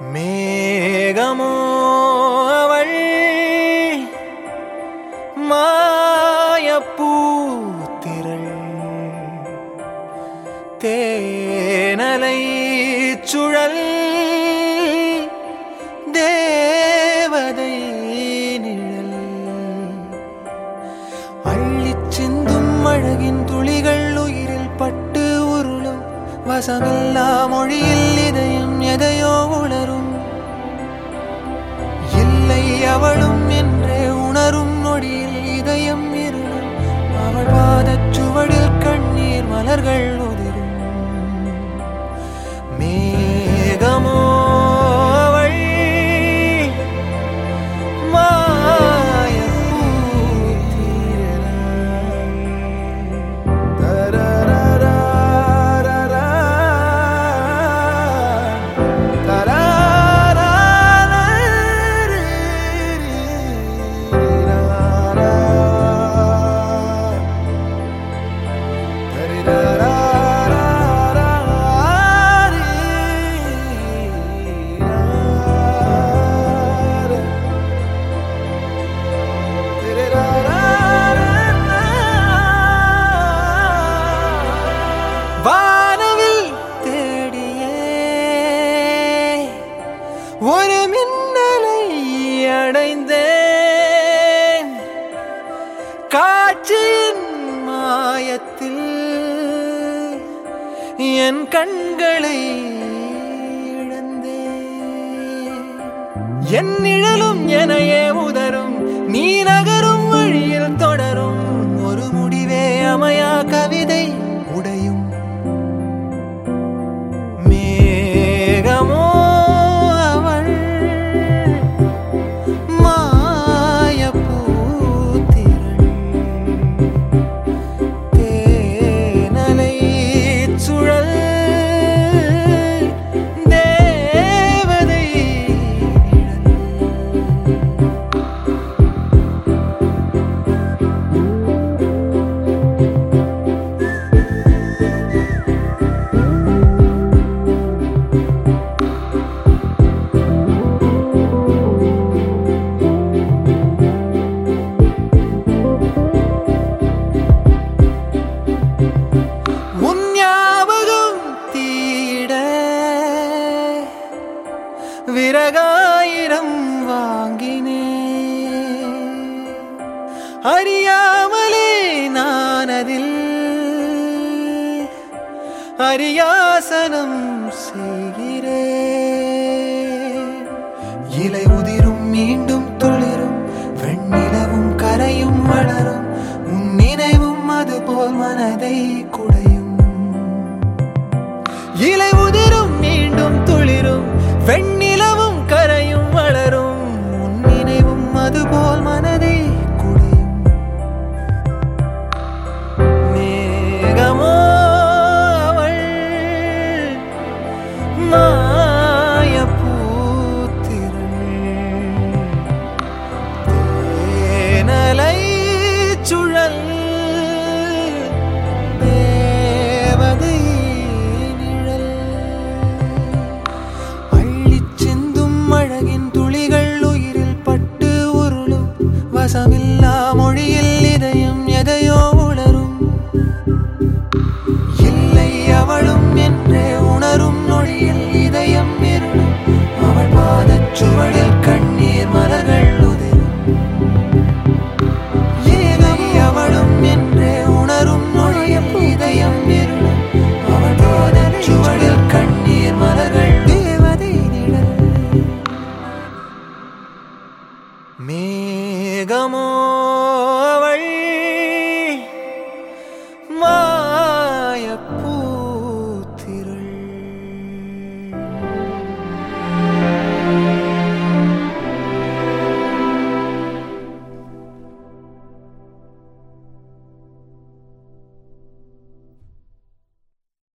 மேகமோ அவள் மாயப்பூத்திரள் தேனலை சுழல் தேவதை நிழல். அள்ளிச் சிந்தும் அழகின் துளிகள் உயிரில் பட்டு உருளும் வசமில்லா மொழியில் எதையோ உணரும். இல்லை அவளும் என் ஒரு மின்னலை அடைந்தேன். காட்சியின் மாயத்தில் என் கண்களை என் நிழலும் எனையே உதரும் நீ நகரும் வழியில் தொடரும். ஒரு முடிவே அமையா கவிதை உடையும். மே விறகாயிரம் வாங்கினே. அறியாமலே நான் அதில் அரியாசனம் செய்கிறே. இலை உதிரும் மீண்டும் துளிரும் வெண்ணிலவும் கரையும் வளரும் உன் நினைவும் அது போல் மனதை குடையும். இலை உதிரும் மீண்டும் துளிரும் வெண்ணிலவும் வசமில்லா மொழியில் இதயம் எதையோ உணரும் இல்லை அவளும் என்றே உணரும் நொடியில் இதயம்